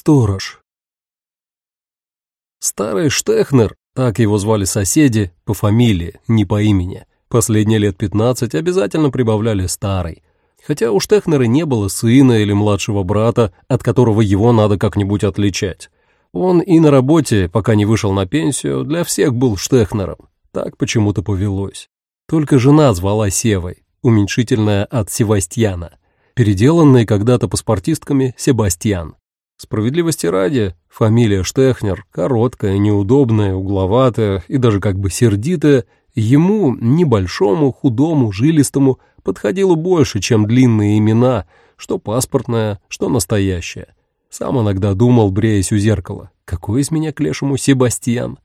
Сторож. Старый Штехнер, так его звали соседи, по фамилии, не по имени, последние лет 15 обязательно прибавляли старый. Хотя у Штехнера не было сына или младшего брата, от которого его надо как-нибудь отличать. Он и на работе, пока не вышел на пенсию, для всех был Штехнером. Так почему-то повелось. Только жена звала Севой, уменьшительная от Севастьяна, переделанной когда-то паспортистками Себастьян. Справедливости ради, фамилия Штехнер, короткая, неудобная, угловатая и даже как бы сердитая, ему, небольшому, худому, жилистому, подходило больше, чем длинные имена, что паспортное, что настоящее. Сам иногда думал, бреясь у зеркала, какой из меня к лешему Себастьян.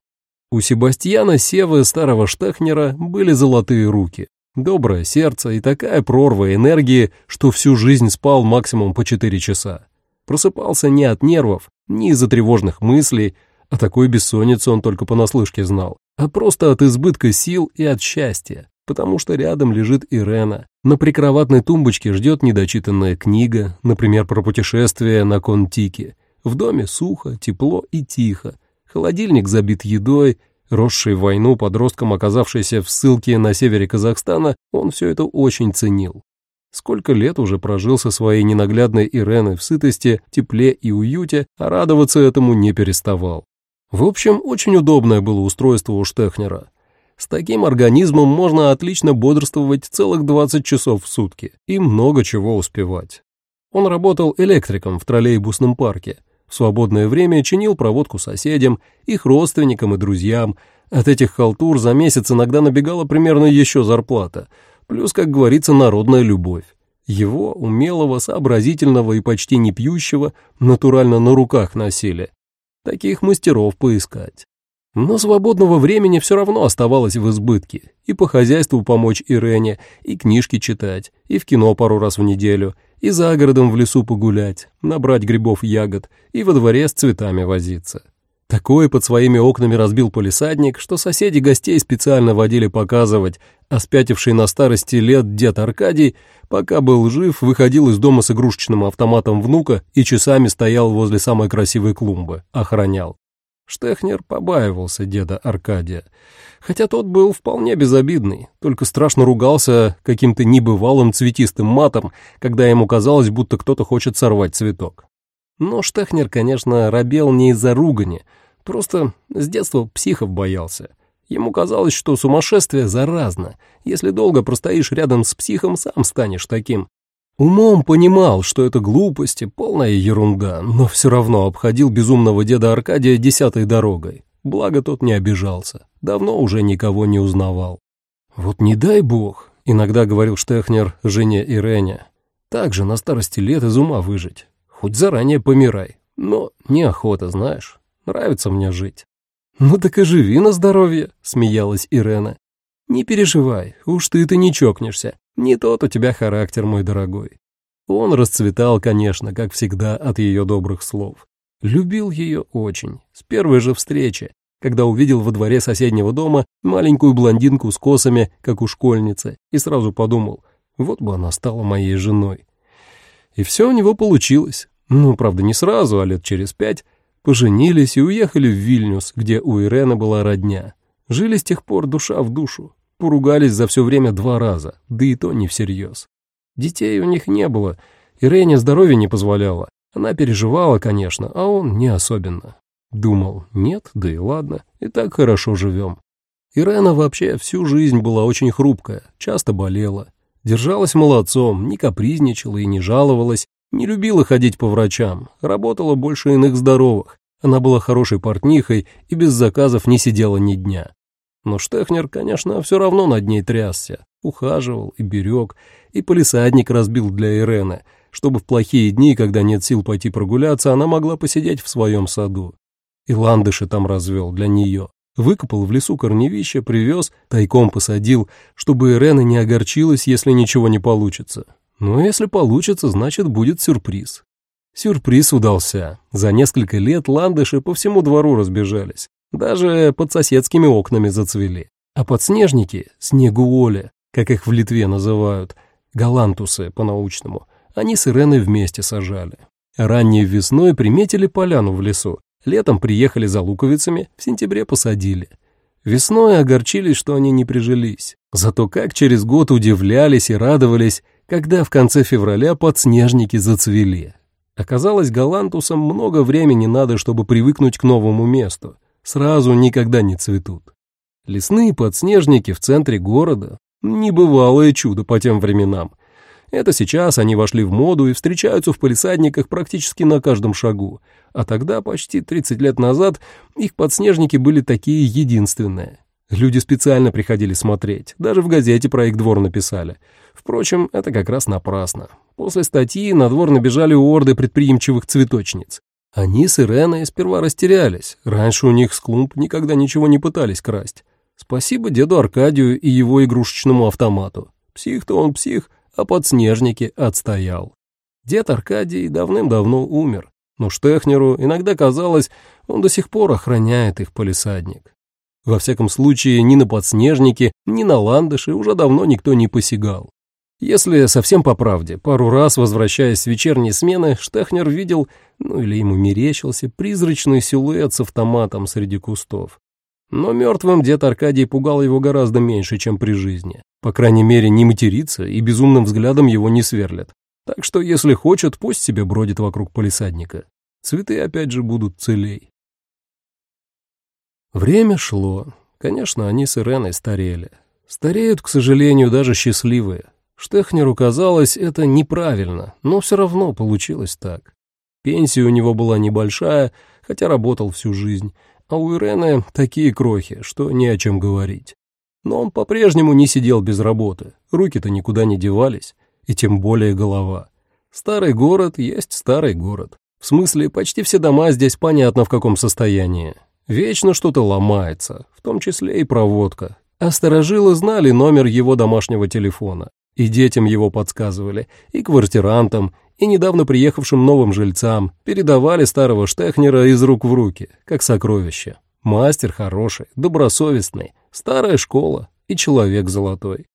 У Себастьяна Севы старого Штехнера были золотые руки, доброе сердце и такая прорва энергии, что всю жизнь спал максимум по четыре часа. Просыпался не от нервов, не из-за тревожных мыслей, о такой бессоннице он только понаслышке знал, а просто от избытка сил и от счастья, потому что рядом лежит Ирена. На прикроватной тумбочке ждет недочитанная книга, например, про путешествие на Контике. В доме сухо, тепло и тихо. Холодильник забит едой, росший в войну подростком, оказавшийся в ссылке на севере Казахстана, он все это очень ценил. Сколько лет уже прожил со своей ненаглядной Иреной в сытости, тепле и уюте, а радоваться этому не переставал. В общем, очень удобное было устройство у Штехнера. С таким организмом можно отлично бодрствовать целых 20 часов в сутки и много чего успевать. Он работал электриком в троллейбусном парке. В свободное время чинил проводку соседям, их родственникам и друзьям. От этих халтур за месяц иногда набегала примерно еще зарплата — плюс, как говорится, народная любовь. Его, умелого, сообразительного и почти не пьющего, натурально на руках носили. Таких мастеров поискать. Но свободного времени все равно оставалось в избытке. И по хозяйству помочь Ирене, и книжки читать, и в кино пару раз в неделю, и за городом в лесу погулять, набрать грибов ягод, и во дворе с цветами возиться. Такой под своими окнами разбил полисадник, что соседи гостей специально водили показывать, а спятивший на старости лет дед Аркадий, пока был жив, выходил из дома с игрушечным автоматом внука и часами стоял возле самой красивой клумбы, охранял. Штехнер побаивался деда Аркадия, хотя тот был вполне безобидный, только страшно ругался каким-то небывалым цветистым матом, когда ему казалось, будто кто-то хочет сорвать цветок. Но Штехнер, конечно, робел не из-за ругани, просто с детства психов боялся. Ему казалось, что сумасшествие заразно. Если долго простоишь рядом с психом, сам станешь таким. Умом понимал, что это глупости, полная ерунда, но все равно обходил безумного деда Аркадия десятой дорогой. Благо тот не обижался, давно уже никого не узнавал. «Вот не дай бог», — иногда говорил Штехнер жене Ирене, «так же на старости лет из ума выжить. Хоть заранее помирай. Но неохота, знаешь. Нравится мне жить». «Ну так и живи на здоровье», — смеялась Ирена. «Не переживай, уж ты-то не чокнешься. Не тот у тебя характер, мой дорогой». Он расцветал, конечно, как всегда, от ее добрых слов. Любил ее очень, с первой же встречи, когда увидел во дворе соседнего дома маленькую блондинку с косами, как у школьницы, и сразу подумал, вот бы она стала моей женой. И все у него получилось. Ну, правда, не сразу, а лет через пять. Поженились и уехали в Вильнюс, где у Ирены была родня. Жили с тех пор душа в душу. Поругались за все время два раза, да и то не всерьез. Детей у них не было, Ирене здоровье не позволяло. Она переживала, конечно, а он не особенно. Думал, нет, да и ладно, и так хорошо живем. Ирена вообще всю жизнь была очень хрупкая, часто болела. Держалась молодцом, не капризничала и не жаловалась, не любила ходить по врачам, работала больше иных здоровых. Она была хорошей портнихой и без заказов не сидела ни дня. Но Штехнер, конечно, все равно над ней трясся, ухаживал и берег, и полисадник разбил для Ирены, чтобы в плохие дни, когда нет сил пойти прогуляться, она могла посидеть в своем саду. И ландыши там развел для нее. Выкопал в лесу корневище, привез, тайком посадил, чтобы Ирена не огорчилась, если ничего не получится. Но если получится, значит, будет сюрприз. Сюрприз удался. За несколько лет ландыши по всему двору разбежались. Даже под соседскими окнами зацвели. А подснежники, снегуоли, как их в Литве называют, галантусы по-научному, они с Иреной вместе сажали. Ранней весной приметили поляну в лесу, летом приехали за луковицами, в сентябре посадили. Весной огорчились, что они не прижились. Зато как через год удивлялись и радовались, когда в конце февраля подснежники зацвели. Оказалось, галантусам много времени надо, чтобы привыкнуть к новому месту. Сразу никогда не цветут. Лесные подснежники в центре города — небывалое чудо по тем временам. Это сейчас они вошли в моду и встречаются в полисадниках практически на каждом шагу, а тогда, почти 30 лет назад, их подснежники были такие единственные. Люди специально приходили смотреть, даже в газете про их двор написали. Впрочем, это как раз напрасно. После статьи на двор набежали орды предприимчивых цветочниц. Они с Иреной сперва растерялись. Раньше у них с клумб никогда ничего не пытались красть. Спасибо деду Аркадию и его игрушечному автомату. Псих-то он псих, а подснежники отстоял. Дед Аркадий давным-давно умер, но Штехнеру иногда казалось, он до сих пор охраняет их полисадник. Во всяком случае, ни на подснежники, ни на ландыши уже давно никто не посягал. Если совсем по правде, пару раз, возвращаясь с вечерней смены, Штехнер видел, ну или ему мерещился, призрачный силуэт с автоматом среди кустов. Но мертвым дед Аркадий пугал его гораздо меньше, чем при жизни. По крайней мере, не матерится и безумным взглядом его не сверлят. Так что, если хочет, пусть себе бродит вокруг полисадника. Цветы опять же будут целей. Время шло. Конечно, они с Иреной старели. Стареют, к сожалению, даже счастливые. Штехнеру казалось это неправильно, но все равно получилось так. Пенсия у него была небольшая, хотя работал всю жизнь, а у Ирены такие крохи, что не о чем говорить. Но он по-прежнему не сидел без работы, руки-то никуда не девались, и тем более голова. Старый город есть старый город. В смысле, почти все дома здесь понятно в каком состоянии. Вечно что-то ломается, в том числе и проводка. А старожилы знали номер его домашнего телефона. И детям его подсказывали, и квартирантам, и недавно приехавшим новым жильцам. Передавали старого Штехнера из рук в руки, как сокровище. Мастер хороший, добросовестный, старая школа и человек золотой.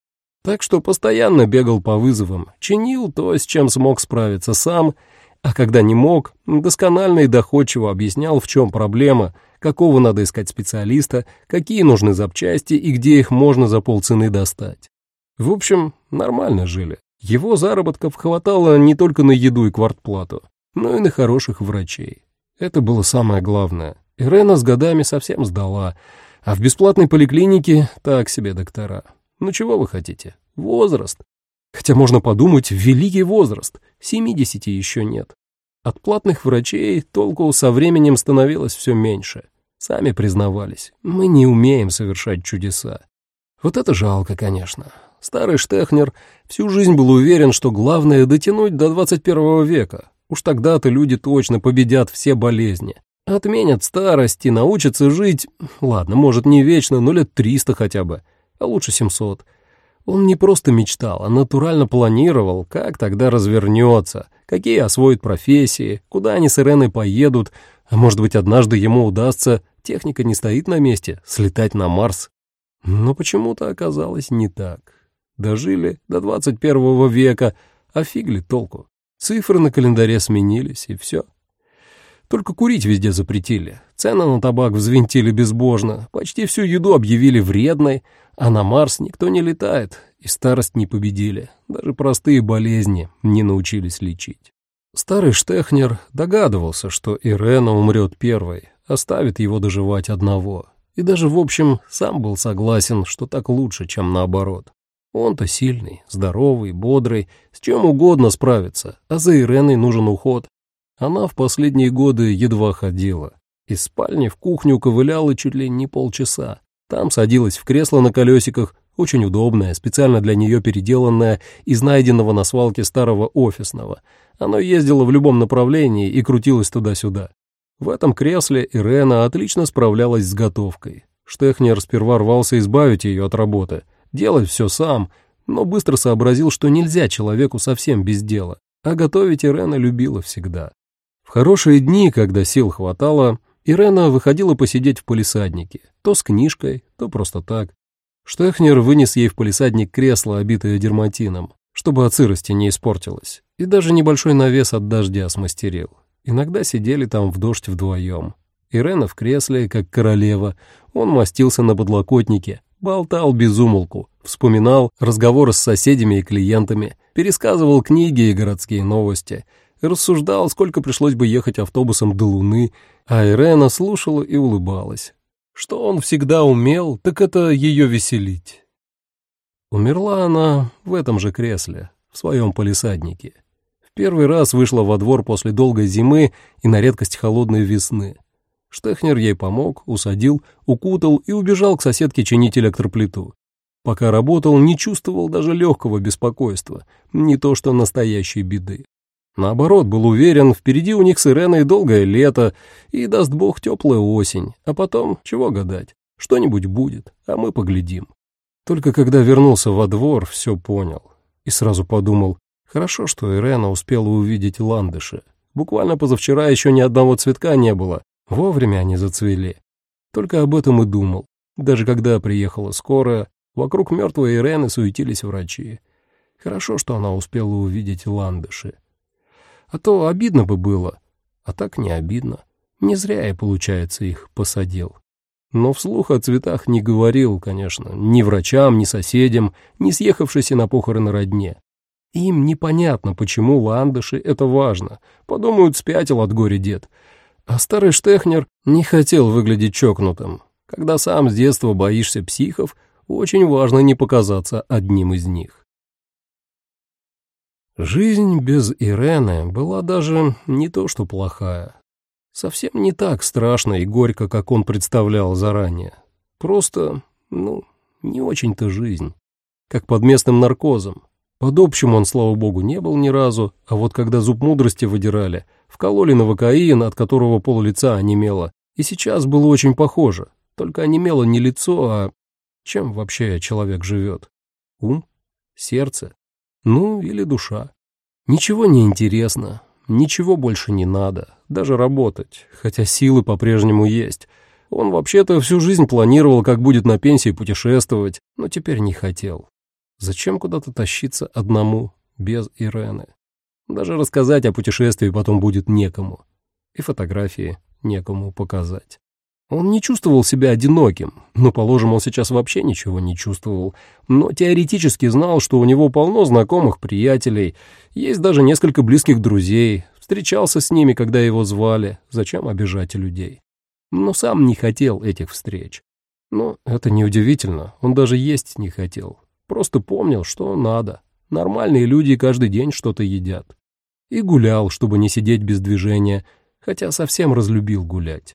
Так что постоянно бегал по вызовам, чинил то, с чем смог справиться сам, а когда не мог, досконально и доходчиво объяснял, в чем проблема — какого надо искать специалиста, какие нужны запчасти и где их можно за полцены достать. В общем, нормально жили. Его заработков хватало не только на еду и квартплату, но и на хороших врачей. Это было самое главное. Ирена с годами совсем сдала, а в бесплатной поликлинике так себе доктора. Ну чего вы хотите? Возраст. Хотя можно подумать, великий возраст, 70 еще нет. От платных врачей толку со временем становилось все меньше. Сами признавались, мы не умеем совершать чудеса. Вот это жалко, конечно. Старый Штехнер всю жизнь был уверен, что главное — дотянуть до 21 века. Уж тогда-то люди точно победят все болезни. Отменят старость и научатся жить, ладно, может, не вечно, но лет 300 хотя бы, а лучше 700. Он не просто мечтал, а натурально планировал, как тогда развернется, какие освоит профессии, куда они с Иреной поедут, а может быть, однажды ему удастся, техника не стоит на месте, слетать на Марс. Но почему-то оказалось не так. Дожили до 21 века, а фиг ли толку. Цифры на календаре сменились, и все. Только курить везде запретили, цены на табак взвинтили безбожно, почти всю еду объявили вредной, а на Марс никто не летает, и старость не победили, даже простые болезни не научились лечить. Старый Штехнер догадывался, что Ирена умрет первой, оставит его доживать одного, и даже, в общем, сам был согласен, что так лучше, чем наоборот. Он-то сильный, здоровый, бодрый, с чем угодно справится, а за Иреной нужен уход, она в последние годы едва ходила. Из спальни в кухню ковыляла чуть ли не полчаса. Там садилась в кресло на колесиках, очень удобное, специально для нее переделанное из найденного на свалке старого офисного. Оно ездило в любом направлении и крутилось туда-сюда. В этом кресле Ирена отлично справлялась с готовкой. Штехнер сперва рвался избавить ее от работы, делать все сам, но быстро сообразил, что нельзя человеку совсем без дела, а готовить Ирена любила всегда хорошие дни, когда сил хватало, Ирена выходила посидеть в полисаднике, то с книжкой, то просто так. Штехнер вынес ей в полисадник кресло, обитое дерматином, чтобы от сырости не испортилось, и даже небольшой навес от дождя смастерил. Иногда сидели там в дождь вдвоем. Ирена в кресле, как королева, он мастился на подлокотнике, болтал без умолку, вспоминал разговоры с соседями и клиентами, пересказывал книги и городские новости, рассуждал, сколько пришлось бы ехать автобусом до Луны, а Ирена слушала и улыбалась. Что он всегда умел, так это ее веселить. Умерла она в этом же кресле, в своем полисаднике. Первый раз вышла во двор после долгой зимы и на редкость холодной весны. Штехнер ей помог, усадил, укутал и убежал к соседке чинить электроплиту. Пока работал, не чувствовал даже легкого беспокойства, не то что настоящей беды. Наоборот, был уверен, впереди у них с Иреной долгое лето, и, даст бог, теплая осень, а потом, чего гадать, что-нибудь будет, а мы поглядим. Только когда вернулся во двор, все понял. И сразу подумал, хорошо, что Ирена успела увидеть ландыши. Буквально позавчера еще ни одного цветка не было, вовремя они зацвели. Только об этом и думал. Даже когда приехала скорая, вокруг мертвой Ирены суетились врачи. Хорошо, что она успела увидеть ландыши. А то обидно бы было, а так не обидно. Не зря я, получается, их посадил. Но вслух о цветах не говорил, конечно, ни врачам, ни соседям, ни съехавшейся на похороны родне. Им непонятно, почему ландыши — это важно. Подумают, спятил от горя дед. А старый Штехнер не хотел выглядеть чокнутым. Когда сам с детства боишься психов, очень важно не показаться одним из них. Жизнь без Ирены была даже не то что плохая, Совсем не так страшно и горько, как он представлял заранее. Просто, ну, не очень-то жизнь. Как под местным наркозом. Под общим он, слава богу, не был ни разу, а вот когда зуб мудрости выдирали, вкололи новокаин, от которого пол лица онемело, и сейчас было очень похоже. Только онемело не лицо, а чем вообще человек живет? Ум? Сердце? Ну, или душа? Ничего не интересно, Ничего больше не надо, даже работать, хотя силы по-прежнему есть. Он вообще-то всю жизнь планировал, как будет на пенсии путешествовать, но теперь не хотел. Зачем куда-то тащиться одному, без Ирены? Даже рассказать о путешествии потом будет некому. И фотографии некому показать. Он не чувствовал себя одиноким, ну, положим, он сейчас вообще ничего не чувствовал, но теоретически знал, что у него полно знакомых приятелей, есть даже несколько близких друзей, встречался с ними, когда его звали, зачем обижать людей. Но сам не хотел этих встреч. Но это неудивительно, он даже есть не хотел, просто помнил, что надо. Нормальные люди каждый день что-то едят. И гулял, чтобы не сидеть без движения, хотя совсем разлюбил гулять.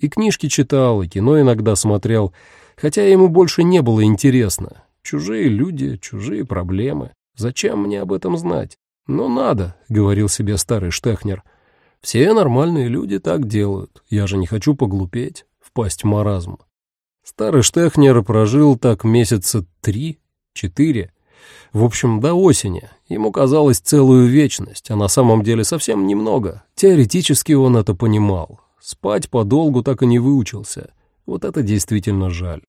И книжки читал, и кино иногда смотрел, хотя ему больше не было интересно. Чужие люди, чужие проблемы. Зачем мне об этом знать? Но надо, — говорил себе старый Штехнер. Все нормальные люди так делают. Я же не хочу поглупеть, впасть в маразм. Старый Штехнер прожил так месяца три, четыре. В общем, до осени. Ему казалось целую вечность, а на самом деле совсем немного. Теоретически он это понимал. Спать подолгу так и не выучился. Вот это действительно жаль.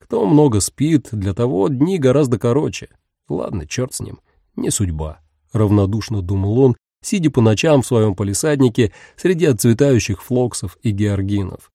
Кто много спит, для того дни гораздо короче. Ладно, черт с ним, не судьба. Равнодушно думал он, сидя по ночам в своем полисаднике среди отцветающих флоксов и георгинов.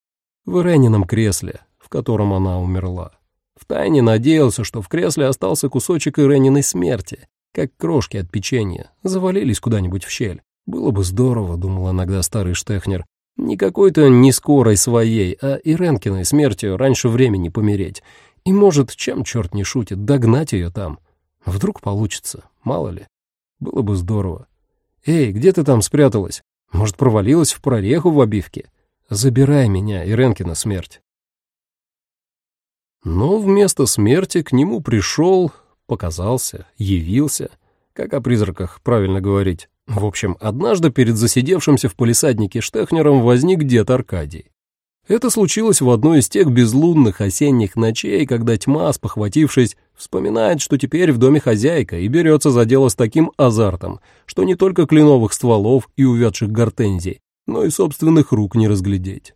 В Иренином кресле, в котором она умерла. Втайне надеялся, что в кресле остался кусочек Ирениной смерти, как крошки от печенья, завалились куда-нибудь в щель. Было бы здорово, думал иногда старый Штехнер, не какой-то не скорой своей, а Иренкиной смертью раньше времени помереть. И, может, чем черт не шутит, догнать ее там. Вдруг получится, мало ли. Было бы здорово. «Эй, где ты там спряталась? Может, провалилась в прореху в обивке? Забирай меня, Иренкина смерть». Но вместо смерти к нему пришел, показался, явился, как о призраках правильно говорить, в общем, однажды перед засидевшимся в полисаднике Штехнером возник дед Аркадий. Это случилось в одной из тех безлунных осенних ночей, когда тьма, спохватившись, вспоминает, что теперь в доме хозяйка и берется за дело с таким азартом, что не только кленовых стволов и увядших гортензий, но и собственных рук не разглядеть.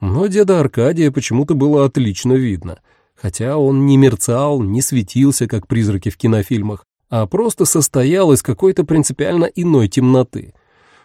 Но деда Аркадия почему-то было отлично видно, хотя он не мерцал, не светился, как призраки в кинофильмах, а просто состоял из какой-то принципиально иной темноты.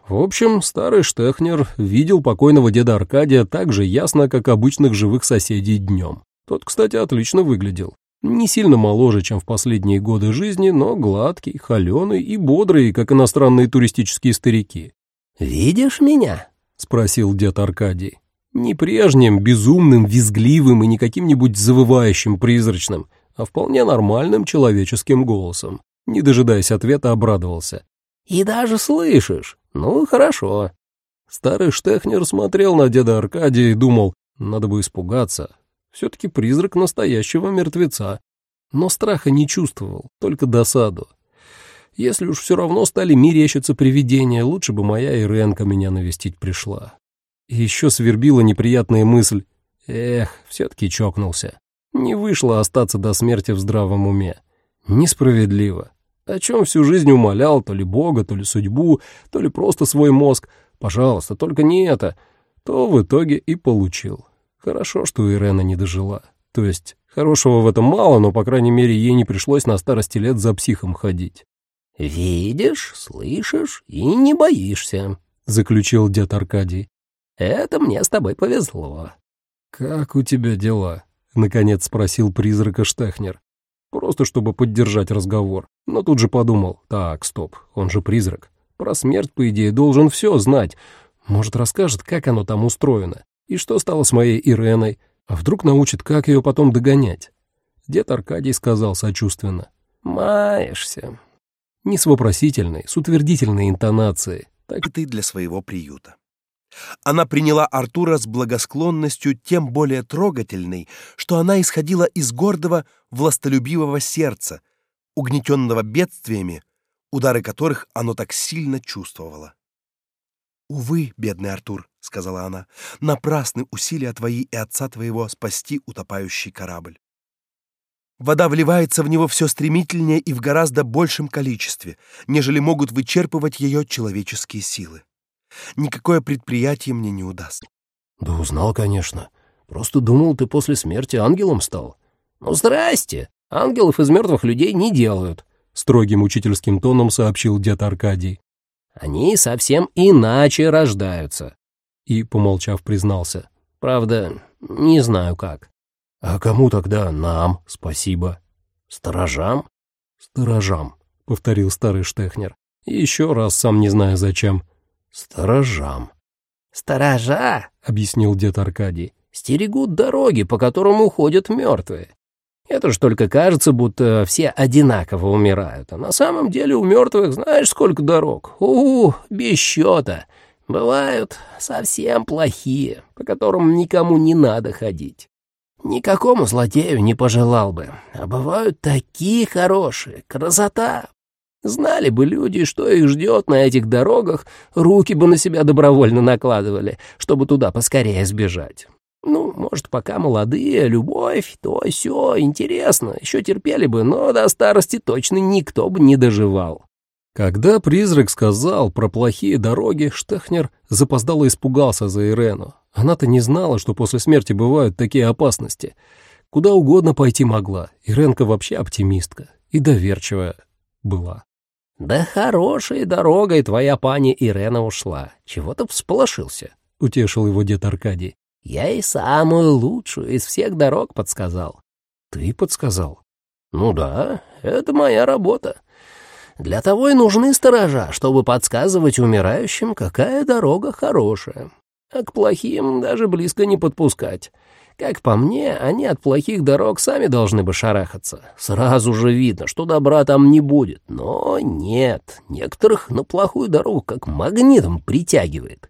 В общем, старый Штехнер видел покойного деда Аркадия так же ясно, как обычных живых соседей днем. Тот, кстати, отлично выглядел. Не сильно моложе, чем в последние годы жизни, но гладкий, холеный и бодрый, как иностранные туристические старики. «Видишь меня?» — спросил дед Аркадий. Не прежним, безумным, визгливым и не каким-нибудь завывающим призрачным, а вполне нормальным человеческим голосом. Не дожидаясь ответа, обрадовался. «И даже слышишь? Ну, хорошо». Старый Штехнер смотрел на деда Аркадия и думал, надо бы испугаться. Все-таки призрак настоящего мертвеца. Но страха не чувствовал, только досаду. Если уж все равно стали мерещиться привидения, лучше бы моя Иренка меня навестить пришла. Еще свербила неприятная мысль. Эх, все-таки чокнулся. Не вышло остаться до смерти в здравом уме. Несправедливо. О чем всю жизнь умолял, то ли Бога, то ли судьбу, то ли просто свой мозг. Пожалуйста, только не это. То в итоге и получил. Хорошо, что Ирена не дожила. То есть, хорошего в этом мало, но, по крайней мере, ей не пришлось на старости лет за психом ходить. «Видишь, слышишь и не боишься», — заключил дед Аркадий. «Это мне с тобой повезло». «Как у тебя дела?» — наконец спросил призрака Штехнер. Просто чтобы поддержать разговор. Но тут же подумал, так, стоп, он же призрак. Про смерть, по идее, должен все знать. Может, расскажет, как оно там устроено. И что стало с моей Иреной. А вдруг научит, как ее потом догонять. Дед Аркадий сказал сочувственно. «Маешься». Не с вопросительной, с утвердительной интонацией. Так и ты для своего приюта. Она приняла Артура с благосклонностью тем более трогательной, что она исходила из гордого, властолюбивого сердца, угнетенного бедствиями, удары которых оно так сильно чувствовало. «Увы, бедный Артур», — сказала она, — «напрасны усилия твои и отца твоего спасти утопающий корабль. Вода вливается в него все стремительнее и в гораздо большем количестве, нежели могут вычерпывать ее человеческие силы. Никакое предприятие мне не удастся. Да узнал, конечно. Просто думал, ты после смерти ангелом стал. Ну, здрасте. Ангелов из мертвых людей не делают, строгим учительским тоном сообщил дед Аркадий. Они совсем иначе рождаются. И, помолчав, признался. Правда, не знаю как. А кому тогда нам спасибо? Сторожам? Сторожам, повторил старый Штехнер. Еще раз, сам не зная зачем. «Сторожам». «Сторожа», — объяснил дед Аркадий, — «стерегут дороги, по которым уходят мертвые. Это ж только кажется, будто все одинаково умирают, а на самом деле у мертвых знаешь сколько дорог? у, -у без счета. Бывают совсем плохие, по которым никому не надо ходить. Никакому злодею не пожелал бы, а бывают такие хорошие, красота, Знали бы люди, что их ждет на этих дорогах, руки бы на себя добровольно накладывали, чтобы туда поскорее сбежать. Ну, может, пока молодые, любовь, то все интересно, еще терпели бы, но до старости точно никто бы не доживал. Когда призрак сказал про плохие дороги, Штехнер запоздало испугался за Ирену. Она-то не знала, что после смерти бывают такие опасности. Куда угодно пойти могла. Иренка вообще оптимистка и доверчивая была. «Да хорошей дорогой твоя пани Ирена ушла. Чего ты всполошился?» — утешил его дед Аркадий. «Я и самую лучшую из всех дорог подсказал». «Ты подсказал?» «Ну да, это моя работа. Для того и нужны сторожа, чтобы подсказывать умирающим, какая дорога хорошая. А к плохим даже близко не подпускать. Как по мне, они от плохих дорог сами должны бы шарахаться. Сразу же видно, что добра там не будет. Но нет, некоторых на плохую дорогу как магнитом притягивает.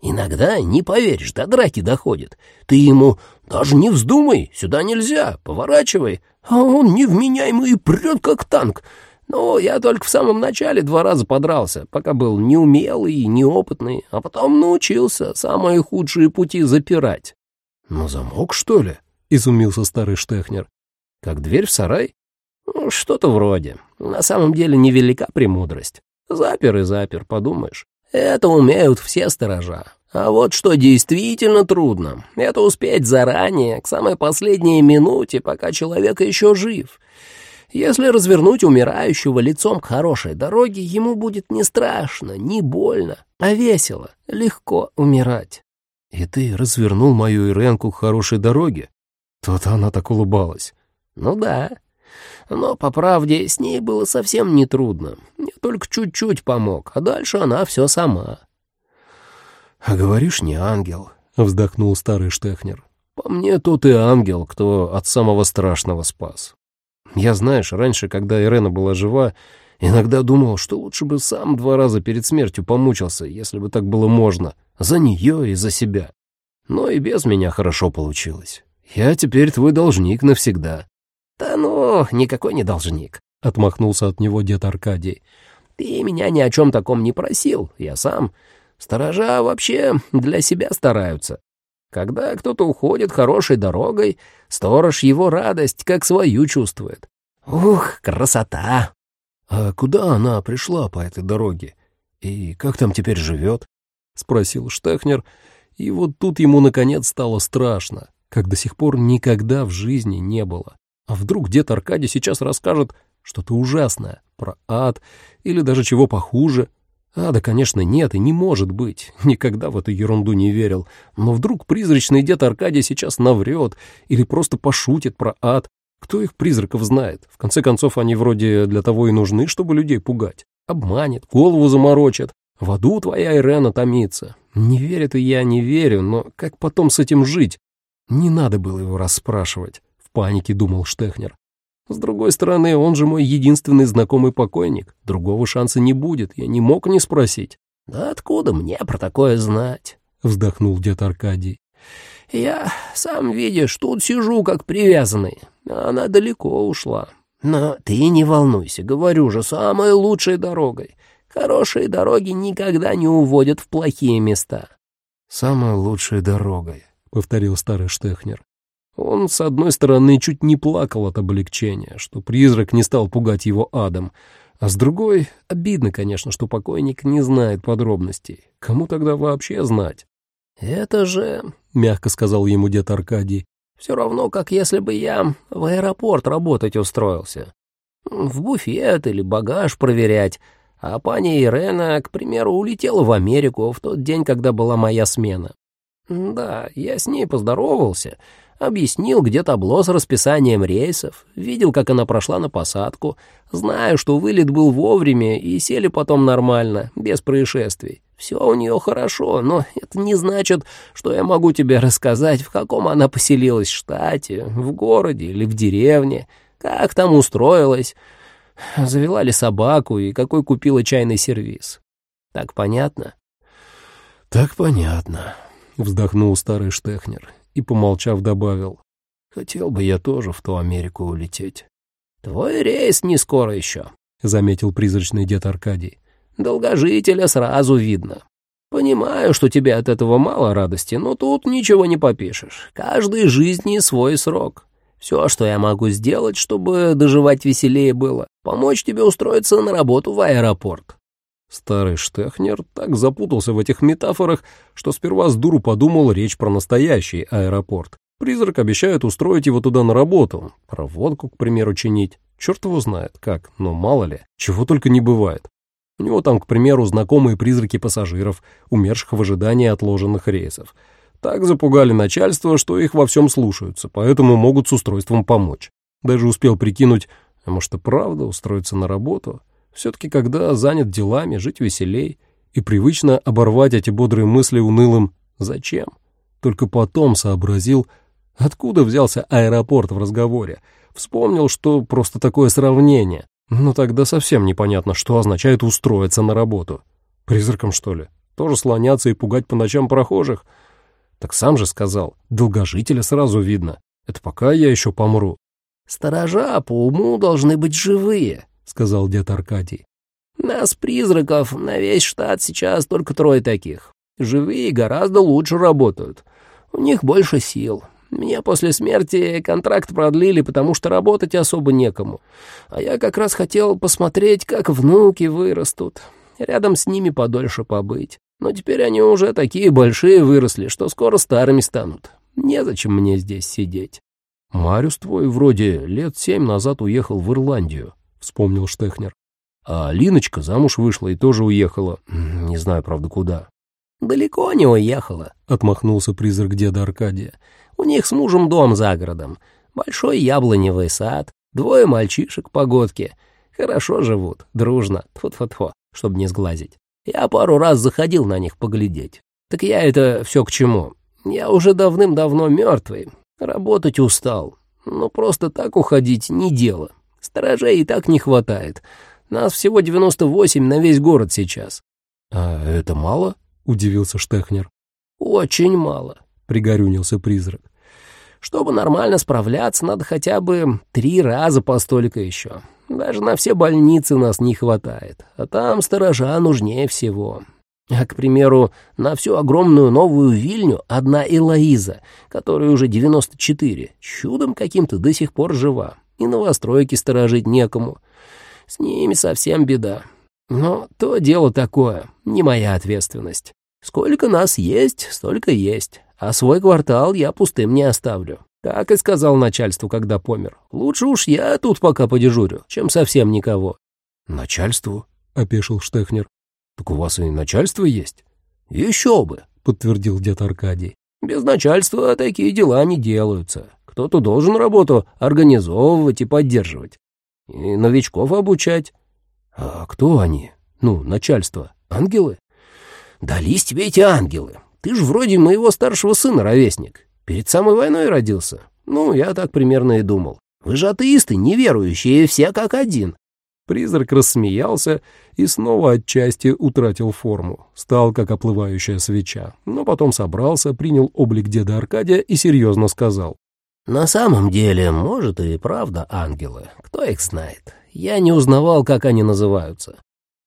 Иногда, не поверишь, до драки доходит. Ты ему «даже не вздумай, сюда нельзя, поворачивай», а он невменяемый и прет как танк. Ну, я только в самом начале два раза подрался, пока был неумелый и неопытный, а потом научился самые худшие пути запирать. «На замок, что ли?» — изумился старый Штехнер. «Как дверь в сарай?» ну, «Что-то вроде. На самом деле невелика премудрость. Запер и запер, подумаешь. Это умеют все сторожа. А вот что действительно трудно, это успеть заранее, к самой последней минуте, пока человек еще жив. Если развернуть умирающего лицом к хорошей дороге, ему будет не страшно, не больно, а весело, легко умирать. И ты развернул мою Иренку к хорошей дороге? То-то она так улыбалась. Ну да. Но, по правде, с ней было совсем нетрудно. Я только чуть-чуть помог, а дальше она все сама. — А говоришь, не ангел, — вздохнул старый Штехнер. — По мне, тот и ангел, кто от самого страшного спас. Я, знаешь, раньше, когда Ирена была жива, иногда думал, что лучше бы сам два раза перед смертью помучился, если бы так было можно, за нее и за себя. Но и без меня хорошо получилось. Я теперь твой должник навсегда». «Да ну, никакой не должник», — отмахнулся от него дед Аркадий. «Ты меня ни о чем таком не просил, я сам. Сторожа вообще для себя стараются. Когда кто-то уходит хорошей дорогой, сторож его радость как свою чувствует. Ух, красота! А куда она пришла по этой дороге? И как там теперь живет? Спросил Штехнер, и вот тут ему наконец стало страшно, как до сих пор никогда в жизни не было. А вдруг дед Аркадий сейчас расскажет что-то ужасное про ад или даже чего похуже, Ада, конечно, нет и не может быть. Никогда в эту ерунду не верил. Но вдруг призрачный дед Аркадий сейчас наврет или просто пошутит про ад. Кто их призраков знает? В конце концов, они вроде для того и нужны, чтобы людей пугать. Обманет, голову заморочит. В аду твоя Ирена томится. Не верит и я не верю, но как потом с этим жить? Не надо было его расспрашивать, в панике думал Штехнер. С другой стороны, он же мой единственный знакомый покойник. Другого шанса не будет, я не мог не спросить. «Да откуда мне про такое знать?» — вздохнул дед Аркадий. «Я, сам видишь, тут сижу как привязанный. Она далеко ушла. Но ты не волнуйся, говорю же, самой лучшей дорогой. Хорошие дороги никогда не уводят в плохие места». «Самой лучшей дорогой», — повторил старый Штехнер. Он, с одной стороны, чуть не плакал от облегчения, что призрак не стал пугать его адом, а с другой, обидно, конечно, что покойник не знает подробностей. Кому тогда вообще знать? «Это же», — мягко сказал ему дед Аркадий, «все равно, как если бы я в аэропорт работать устроился. В буфет или багаж проверять, а пани Ирена, к примеру, улетела в Америку в тот день, когда была моя смена. Да, я с ней поздоровался» Объяснил, где табло с расписанием рейсов, видел, как она прошла на посадку, знаю, что вылет был вовремя и сели потом нормально, без происшествий. Все у нее хорошо, но это не значит, что я могу тебе рассказать, в каком она поселилась штате, в городе или в деревне, как там устроилась, завела ли собаку и какой купила чайный сервиз. Так понятно? — Так понятно, — вздохнул старый Штехнер и, помолчав, добавил. «Хотел бы я тоже в ту Америку улететь». «Твой рейс не скоро еще», — заметил призрачный дед Аркадий. «Долгожителя сразу видно. Понимаю, что тебе от этого мало радости, но тут ничего не попишешь. Каждой жизни свой срок. Все, что я могу сделать, чтобы доживать веселее было, помочь тебе устроиться на работу в аэропорт. Старый Штехнер так запутался в этих метафорах, что сперва с дуру подумал речь про настоящий аэропорт. Призрак обещает устроить его туда на работу, проводку, к примеру, чинить. Черт его знает как, но мало ли, чего только не бывает. У него там, к примеру, знакомые призраки пассажиров, умерших в ожидании отложенных рейсов. Так запугали начальство, что их во всем слушаются, поэтому могут с устройством помочь. Даже успел прикинуть, а может и правда устроиться на работу — все-таки, когда занят делами, жить веселей и привычно оборвать эти бодрые мысли унылым «зачем?». Только потом сообразил, откуда взялся аэропорт в разговоре. Вспомнил, что просто такое сравнение. Но тогда совсем непонятно, что означает устроиться на работу. Призраком, что ли? Тоже слоняться и пугать по ночам прохожих? Так сам же сказал, долгожителя сразу видно. Это пока я еще помру. Сторожа по уму должны быть живые, — сказал дед Аркадий. «Нас, призраков, на весь штат сейчас только трое таких. Живые гораздо лучше работают. У них больше сил. Мне после смерти контракт продлили, потому что работать особо некому. А я как раз хотел посмотреть, как внуки вырастут. Рядом с ними подольше побыть. Но теперь они уже такие большие выросли, что скоро старыми станут. Незачем мне здесь сидеть». «Мариус твой вроде лет семь назад уехал в Ирландию», — вспомнил Штехнер. «А Линочка замуж вышла и тоже уехала. Не знаю, правда, куда». «Далеко не уехала», — отмахнулся призрак деда Аркадия. «У них с мужем дом за городом. Большой яблоневый сад, двое мальчишек погодки. Хорошо живут, дружно, тьфу-тьфу-тьфу, чтобы не сглазить. Я пару раз заходил на них поглядеть. Так я это все к чему? Я уже давным-давно мертвый, работать устал. Но просто так уходить не дело. Сторожей и так не хватает. Нас всего 98 на весь город сейчас. — А это мало? — удивился Штехнер. «Очень мало», — пригорюнился призрак. «Чтобы нормально справляться, надо хотя бы три раза по столько еще. Даже на все больницы нас не хватает, а там сторожа нужнее всего. А, к примеру, на всю огромную новую Вильню одна Элоиза, которая уже 94, чудом каким-то до сих пор жива, и новостройки сторожить некому. С ними совсем беда. Но то дело такое, не моя ответственность. Сколько нас есть, столько есть, а свой квартал я пустым не оставлю. Так и сказал начальству, когда помер. Лучше уж я тут пока подежурю, чем совсем никого. «Начальству?» — опешил Штехнер. «Так у вас и начальство есть?» «Еще бы», — подтвердил дед Аркадий. «Без начальства такие дела не делаются. Кто-то должен работу организовывать и поддерживать. И новичков обучать. «А кто они? Ну, начальство. Ангелы?» «Дались тебе эти ангелы. Ты ж вроде моего старшего сына ровесник. Перед самой войной родился. Ну, я так примерно и думал. Вы же атеисты, неверующие, все как один». Призрак рассмеялся и снова отчасти утратил форму. Стал как оплывающая свеча. Но потом собрался, принял облик деда Аркадия и серьезно сказал. «На самом деле, может, и правда ангелы. Кто их знает? Я не узнавал, как они называются.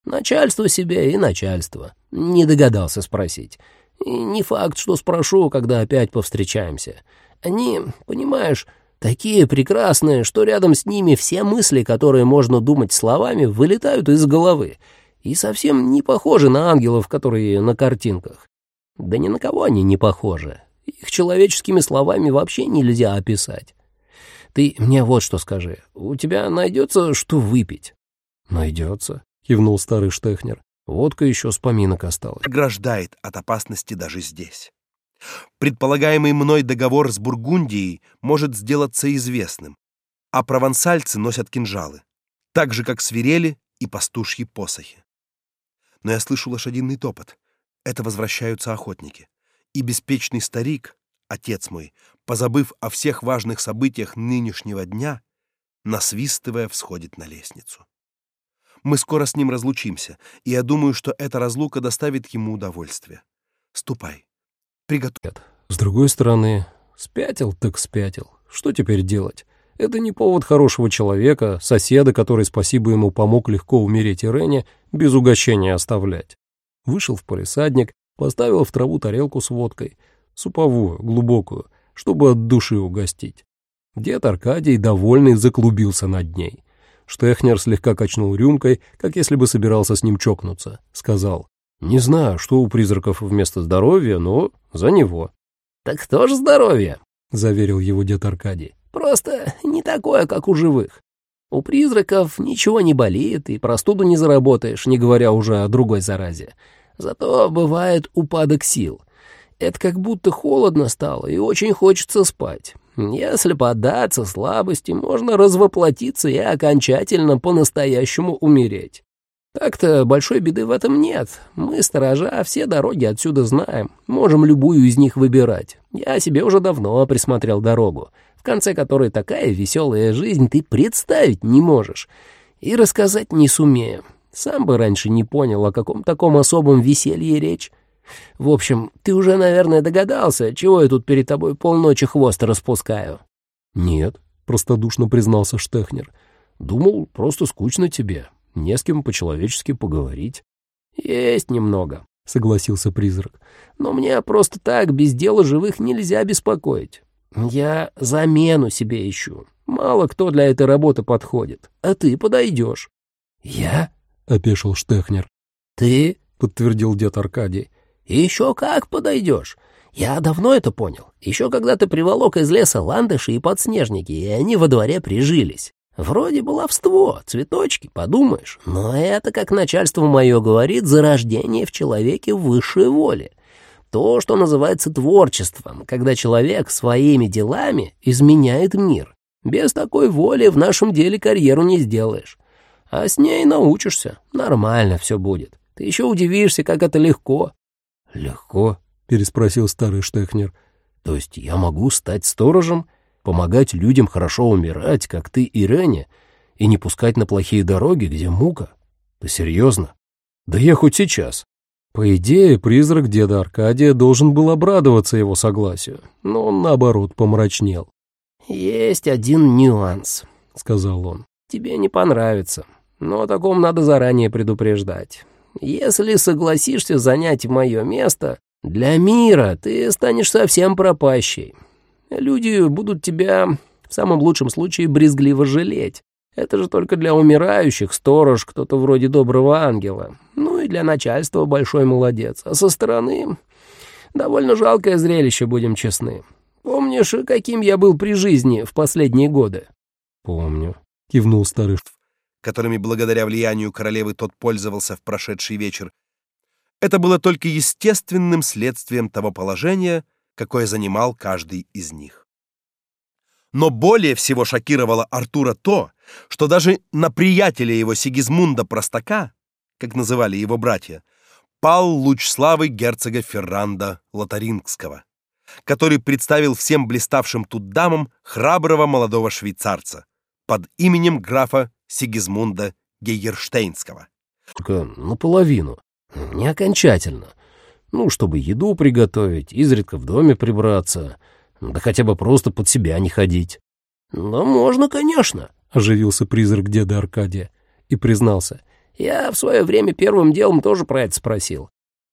Начальство себе и начальство. Не догадался спросить. И не факт, что спрошу, когда опять повстречаемся. Они, понимаешь, такие прекрасные, что рядом с ними все мысли, которые можно думать словами, вылетают из головы. И совсем не похожи на ангелов, которые на картинках. Да ни на кого они не похожи. Их человеческими словами вообще нельзя описать. Ты мне вот что скажи. У тебя найдется что выпить?» «Найдется», — кивнул старый Штехнер. «Водка еще с поминок осталась». Ограждает от опасности даже здесь. Предполагаемый мной договор с Бургундией может сделаться известным, а провансальцы носят кинжалы, так же, как свирели и пастушьи посохи. Но я слышу лошадиный топот. Это возвращаются охотники. И беспечный старик, отец мой, позабыв о всех важных событиях нынешнего дня, насвистывая, всходит на лестницу. Мы скоро с ним разлучимся, и я думаю, что эта разлука доставит ему удовольствие. Ступай. Приготовь. С другой стороны, спятил так спятил. Что теперь делать? Это не повод хорошего человека, соседа, который, спасибо ему, помог легко умереть Ирене, без угощения оставлять. Вышел в полисадник, поставил в траву тарелку с водкой, суповую, глубокую, чтобы от души угостить. Дед Аркадий, довольный, заклубился над ней. Штехнер слегка качнул рюмкой, как если бы собирался с ним чокнуться. Сказал, «Не знаю, что у призраков вместо здоровья, но за него». «Так тоже здоровье», — заверил его дед Аркадий. «Просто не такое, как у живых. У призраков ничего не болит, и простуду не заработаешь, не говоря уже о другой заразе. Зато бывает упадок сил. Это как будто холодно стало и очень хочется спать. Если поддаться слабости, можно развоплотиться и окончательно по-настоящему умереть. Так-то большой беды в этом нет. Мы, сторожа, все дороги отсюда знаем. Можем любую из них выбирать. Я себе уже давно присмотрел дорогу, в конце которой такая веселая жизнь ты представить не можешь. И рассказать не сумею. Сам бы раньше не понял, о каком таком особом веселье речь. В общем, ты уже, наверное, догадался, чего я тут перед тобой полночи хвост распускаю. Нет, простодушно признался Штехнер. Думал, просто скучно тебе. Не с кем по-человечески поговорить. Есть немного, согласился призрак. Но мне просто так без дела живых нельзя беспокоить. Я замену себе ищу. Мало кто для этой работы подходит, а ты подойдешь. Я? — опешил Штехнер. «Ты?» — подтвердил дед Аркадий. «Еще как подойдешь. Я давно это понял. Еще когда ты приволок из леса ландыши и подснежники, и они во дворе прижились. Вроде баловство, цветочки, подумаешь. Но это, как начальство мое говорит, зарождение в человеке высшей воли. То, что называется творчеством, когда человек своими делами изменяет мир. Без такой воли в нашем деле карьеру не сделаешь. А с ней научишься. Нормально все будет. Ты еще удивишься, как это легко. Легко? — переспросил старый Штехнер. «То есть я могу стать сторожем, помогать людям хорошо умирать, как ты и Рене, и не пускать на плохие дороги, где мука? Ты серьезно? Да я хоть сейчас». По идее, призрак деда Аркадия должен был обрадоваться его согласию, но он, наоборот, помрачнел. «Есть один нюанс», — сказал он. «Тебе не понравится, но о таком надо заранее предупреждать. Если согласишься занять мое место, для мира ты станешь совсем пропащей. Люди будут тебя, в самом лучшем случае, брезгливо жалеть. Это же только для умирающих сторож, кто-то вроде доброго ангела. Ну и для начальства большой молодец. А со стороны довольно жалкое зрелище, будем честны. Помнишь, каким я был при жизни в последние годы? Помню, кивнул старый которыми благодаря влиянию королевы тот пользовался в прошедший вечер, это было только естественным следствием того положения, какое занимал каждый из них. Но более всего шокировало Артура то, что даже на приятеля его Сигизмунда Простака, как называли его братья, пал луч славы герцога Ферранда Лотарингского, который представил всем блиставшим тут дамам храброго молодого швейцарца под именем графа Сигизмунда Гейерштейнского. Только наполовину. Не окончательно. Ну, чтобы еду приготовить, изредка в доме прибраться, да хотя бы просто под себя не ходить. «Да можно, конечно», — оживился призрак деда Аркадия и признался. «Я в свое время первым делом тоже про это спросил.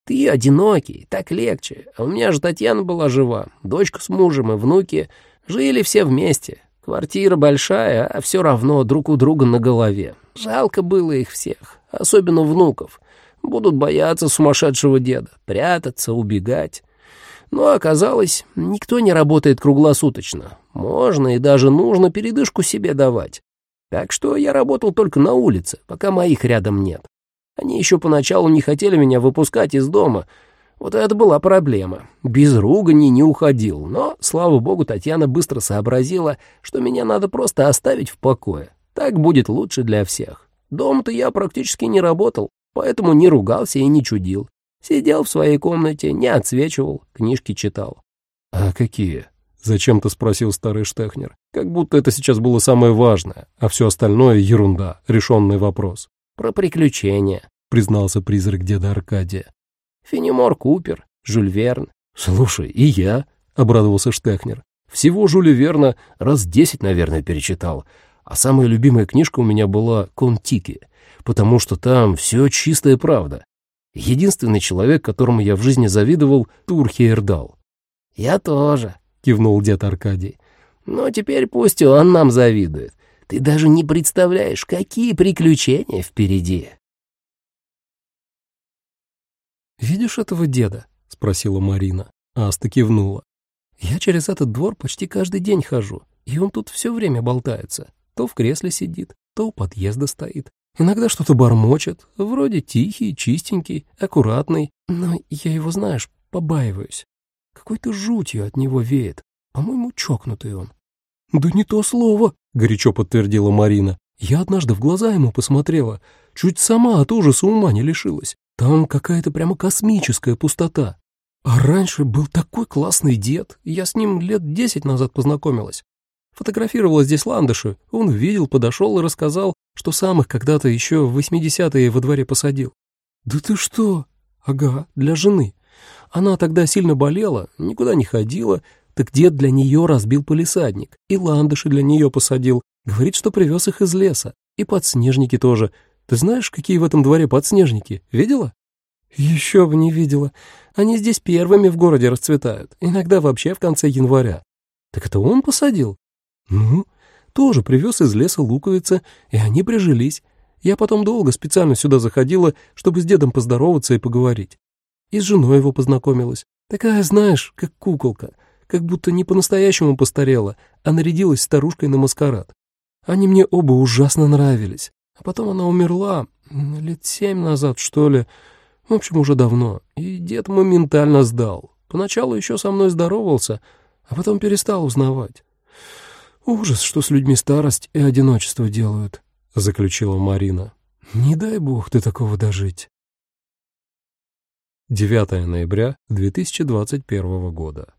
Ты одинокий, так легче. У меня же Татьяна была жива, дочка с мужем и внуки. Жили все вместе. Квартира большая, а все равно друг у друга на голове. Жалко было их всех, особенно внуков. Будут бояться сумасшедшего деда, прятаться, убегать. Но оказалось, никто не работает круглосуточно. Можно и даже нужно передышку себе давать. Так что я работал только на улице, пока моих рядом нет. Они еще поначалу не хотели меня выпускать из дома. Вот это была проблема. Без ругани не уходил, но, слава богу, Татьяна быстро сообразила, что меня надо просто оставить в покое. Так будет лучше для всех. Дом-то я практически не работал, поэтому не ругался и не чудил. Сидел в своей комнате, не отсвечивал, книжки читал. «А какие?» — зачем-то спросил старый Штехнер. Как будто это сейчас было самое важное, а все остальное — ерунда, решенный вопрос. «Про приключения», — признался призрак деда Аркадия. «Фенемор Купер, Жюль Верн». «Слушай, и я», — обрадовался Штехнер. «Всего Жюля Верна раз десять, наверное, перечитал, а самая любимая книжка у меня была «Контики», потому что там все чистая правда. Единственный человек, которому я в жизни завидовал, Турхейрдал. «Я тоже», — кивнул дед Аркадий. «Но теперь пусть он нам завидует. Ты даже не представляешь, какие приключения впереди». «Видишь этого деда?» — спросила Марина. Аста кивнула. «Я через этот двор почти каждый день хожу, и он тут все время болтается. То в кресле сидит, то у подъезда стоит, Иногда что-то бормочет, вроде тихий, чистенький, аккуратный, но я его, знаешь, побаиваюсь. Какой-то жутью от него веет. По-моему, чокнутый он. «Да не то слово», — горячо подтвердила Марина. «Я однажды в глаза ему посмотрела. Чуть сама от ужаса ума не лишилась. Там какая-то прямо космическая пустота. А раньше был такой классный дед. Я с ним лет десять назад познакомилась. Фотографировала здесь ландыши. Он увидел, подошел и рассказал, что сам их когда-то еще в 80-е во дворе посадил. «Да ты что?» «Ага, для жены. Она тогда сильно болела, никуда не ходила, так дед для нее разбил полисадник, и ландыши для нее посадил. Говорит, что привез их из леса. И подснежники тоже. Ты знаешь, какие в этом дворе подснежники? Видела?» «Еще бы не видела. Они здесь первыми в городе расцветают, иногда вообще в конце января». «Так это он посадил?» «Ну, тоже привез из леса луковицы, и они прижились. Я потом долго специально сюда заходила, чтобы с дедом поздороваться и поговорить. И с женой его познакомилась. Такая, знаешь, как куколка, как будто не по-настоящему постарела, а нарядилась старушкой на маскарад. Они мне оба ужасно нравились. А потом она умерла, лет семь назад, что ли. В общем, уже давно. И дед моментально сдал. Поначалу еще со мной здоровался, а потом перестал узнавать. Ужас, что с людьми старость и одиночество делают, — заключила Марина. Не дай бог ты такого дожить. 9 ноября 2021 года.